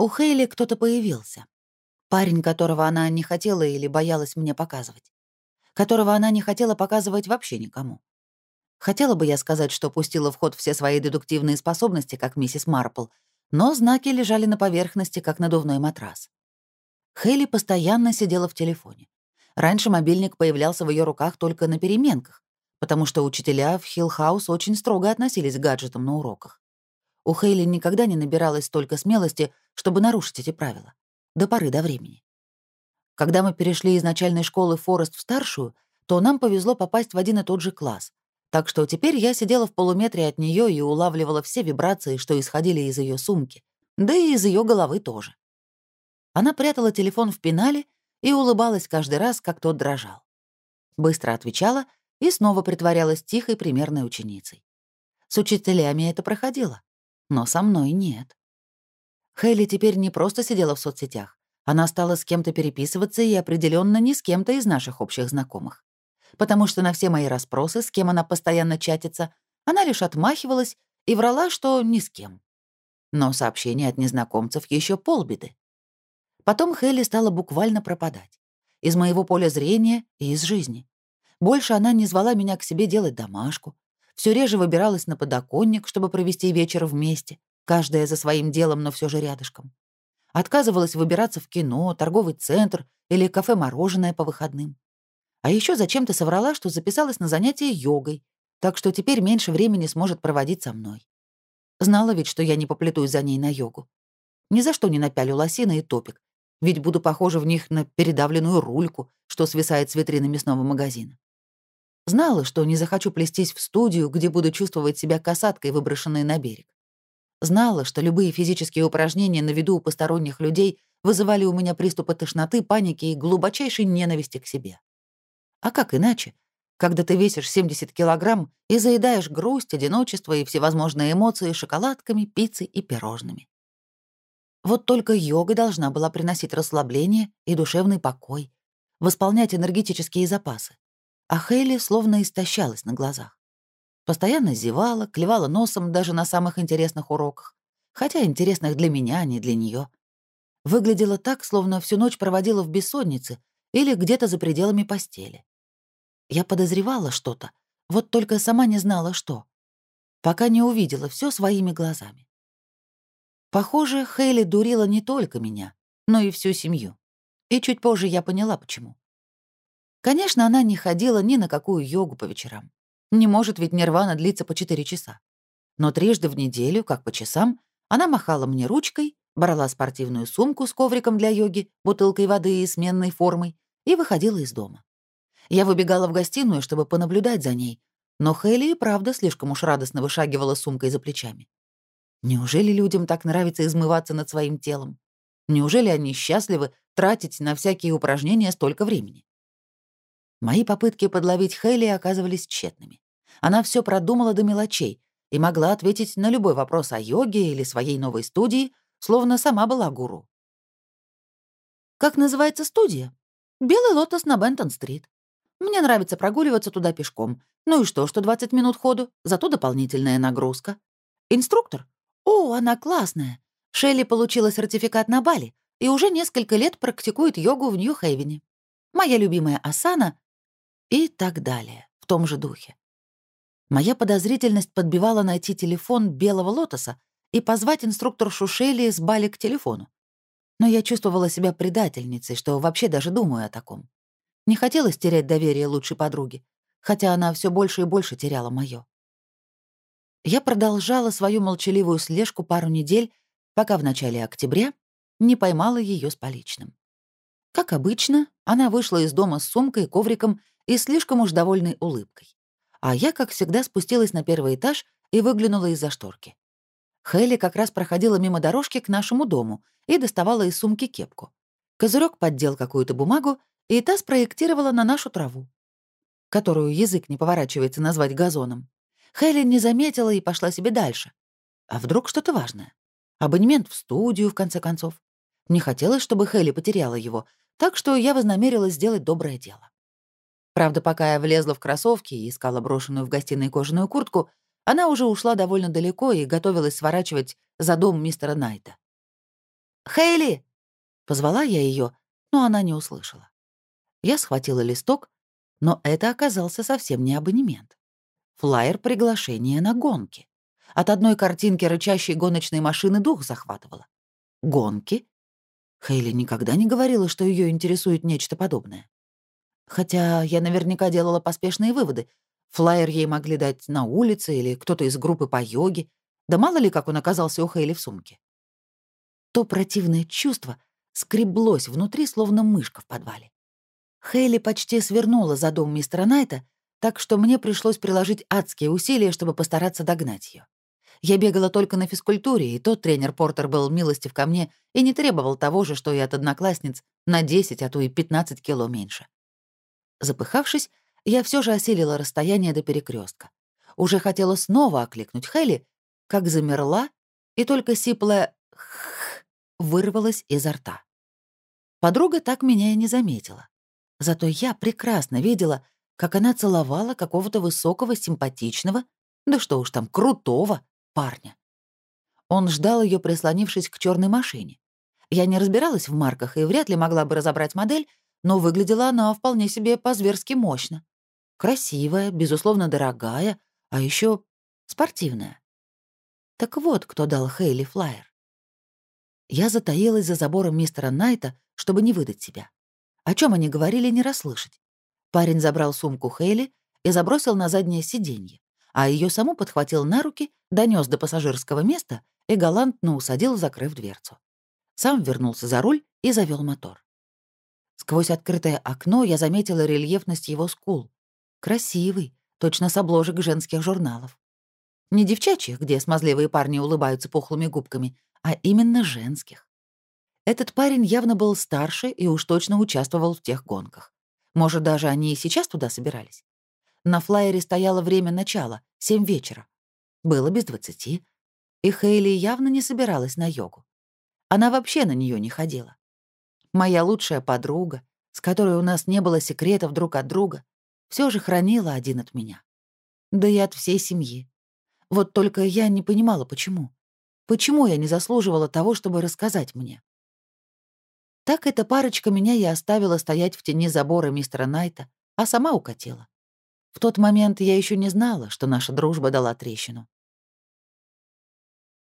У Хейли кто-то появился. Парень, которого она не хотела или боялась мне показывать. Которого она не хотела показывать вообще никому. Хотела бы я сказать, что пустила в ход все свои дедуктивные способности, как миссис Марпл, но знаки лежали на поверхности, как надувной матрас. Хейли постоянно сидела в телефоне. Раньше мобильник появлялся в ее руках только на переменках, потому что учителя в Хиллхаус очень строго относились к гаджетам на уроках. У Хейли никогда не набиралось столько смелости, чтобы нарушить эти правила. До поры до времени. Когда мы перешли из начальной школы Форест в старшую, то нам повезло попасть в один и тот же класс. Так что теперь я сидела в полуметре от нее и улавливала все вибрации, что исходили из ее сумки, да и из ее головы тоже. Она прятала телефон в пенале и улыбалась каждый раз, как тот дрожал. Быстро отвечала и снова притворялась тихой примерной ученицей. С учителями это проходило, но со мной нет. Хейли теперь не просто сидела в соцсетях. Она стала с кем-то переписываться и определенно не с кем-то из наших общих знакомых. Потому что на все мои расспросы, с кем она постоянно чатится, она лишь отмахивалась и врала, что ни с кем. Но сообщения от незнакомцев еще полбеды. Потом Хейли стала буквально пропадать. Из моего поля зрения и из жизни. Больше она не звала меня к себе делать домашку. Все реже выбиралась на подоконник, чтобы провести вечер вместе, каждая за своим делом, но все же рядышком. Отказывалась выбираться в кино, торговый центр или кафе-мороженое по выходным. А еще зачем-то соврала, что записалась на занятия йогой, так что теперь меньше времени сможет проводить со мной. Знала ведь, что я не поплетусь за ней на йогу. Ни за что не напялю лосины и топик, ведь буду похожа в них на передавленную рульку, что свисает с витрины мясного магазина. Знала, что не захочу плестись в студию, где буду чувствовать себя касаткой, выброшенной на берег. Знала, что любые физические упражнения на виду у посторонних людей вызывали у меня приступы тошноты, паники и глубочайшей ненависти к себе. А как иначе, когда ты весишь 70 килограмм и заедаешь грусть, одиночество и всевозможные эмоции шоколадками, пиццей и пирожными? Вот только йога должна была приносить расслабление и душевный покой, восполнять энергетические запасы. А Хейли словно истощалась на глазах. Постоянно зевала, клевала носом даже на самых интересных уроках, хотя интересных для меня, а не для нее. Выглядела так, словно всю ночь проводила в бессоннице или где-то за пределами постели. Я подозревала что-то, вот только сама не знала, что. Пока не увидела все своими глазами. Похоже, Хейли дурила не только меня, но и всю семью. И чуть позже я поняла, почему. Конечно, она не ходила ни на какую йогу по вечерам. Не может ведь нирвана длиться по 4 часа. Но трижды в неделю, как по часам, она махала мне ручкой, брала спортивную сумку с ковриком для йоги, бутылкой воды и сменной формой и выходила из дома. Я выбегала в гостиную, чтобы понаблюдать за ней, но Хейли и правда слишком уж радостно вышагивала сумкой за плечами. Неужели людям так нравится измываться над своим телом? Неужели они счастливы тратить на всякие упражнения столько времени? Мои попытки подловить Хейли оказывались тщетными. Она все продумала до мелочей и могла ответить на любой вопрос о йоге или своей новой студии, словно сама была гуру. «Как называется студия?» «Белый лотос на Бентон-стрит. Мне нравится прогуливаться туда пешком. Ну и что, что 20 минут ходу, зато дополнительная нагрузка. Инструктор? «О, она классная! Шелли получила сертификат на Бали и уже несколько лет практикует йогу в Нью-Хейвене. Моя любимая Асана и так далее, в том же духе. Моя подозрительность подбивала найти телефон белого лотоса и позвать инструкторшу Шелли с Бали к телефону. Но я чувствовала себя предательницей, что вообще даже думаю о таком. Не хотелось терять доверие лучшей подруги, хотя она все больше и больше теряла моё. Я продолжала свою молчаливую слежку пару недель, пока в начале октября не поймала ее с поличным. Как обычно, она вышла из дома с сумкой, ковриком и слишком уж довольной улыбкой. А я, как всегда, спустилась на первый этаж и выглянула из-за шторки. Хелли как раз проходила мимо дорожки к нашему дому и доставала из сумки кепку. Козырек поддел какую-то бумагу, и та спроектировала на нашу траву, которую язык не поворачивается назвать газоном. Хелен не заметила и пошла себе дальше. А вдруг что-то важное? Абонемент в студию, в конце концов. Не хотелось, чтобы Хелли потеряла его, так что я вознамерилась сделать доброе дело. Правда, пока я влезла в кроссовки и искала брошенную в гостиной кожаную куртку, она уже ушла довольно далеко и готовилась сворачивать за дом мистера Найта. «Хейли!» Позвала я ее, но она не услышала. Я схватила листок, но это оказался совсем не абонемент. Флаер приглашения на гонки. От одной картинки рычащей гоночной машины дух захватывала. Гонки? Хейли никогда не говорила, что ее интересует нечто подобное. Хотя я наверняка делала поспешные выводы. Флаер ей могли дать на улице или кто-то из группы по йоге. Да мало ли, как он оказался у Хейли в сумке. То противное чувство скреблось внутри, словно мышка в подвале. Хейли почти свернула за дом мистера Найта, так что мне пришлось приложить адские усилия, чтобы постараться догнать ее. Я бегала только на физкультуре, и тот тренер Портер был милостив ко мне и не требовал того же, что и от одноклассниц, на 10, а то и 15 кило меньше. Запыхавшись, я все же осилила расстояние до перекрестка. Уже хотела снова окликнуть Хелли, как замерла, и только сиплая «х» вырвалась изо рта. Подруга так меня и не заметила. Зато я прекрасно видела, как она целовала какого-то высокого, симпатичного, да что уж там, крутого парня. Он ждал ее, прислонившись к черной машине. Я не разбиралась в марках и вряд ли могла бы разобрать модель, но выглядела она вполне себе по-зверски мощно. Красивая, безусловно, дорогая, а еще спортивная. Так вот, кто дал Хейли флаер. Я затаилась за забором мистера Найта, чтобы не выдать себя. О чем они говорили, не расслышать. Парень забрал сумку Хейли и забросил на заднее сиденье, а ее саму подхватил на руки, донес до пассажирского места и галантно усадил, закрыв дверцу. Сам вернулся за руль и завел мотор. Сквозь открытое окно я заметила рельефность его скул. Красивый, точно с обложек женских журналов. Не девчачьих, где смазливые парни улыбаются пухлыми губками, а именно женских. Этот парень явно был старше и уж точно участвовал в тех гонках. Может, даже они и сейчас туда собирались. На флайере стояло время начала, семь вечера. Было без двадцати. И Хейли явно не собиралась на йогу. Она вообще на нее не ходила. Моя лучшая подруга, с которой у нас не было секретов друг от друга, все же хранила один от меня. Да и от всей семьи. Вот только я не понимала, почему. Почему я не заслуживала того, чтобы рассказать мне? Так эта парочка меня и оставила стоять в тени забора мистера Найта, а сама укатила. В тот момент я еще не знала, что наша дружба дала трещину.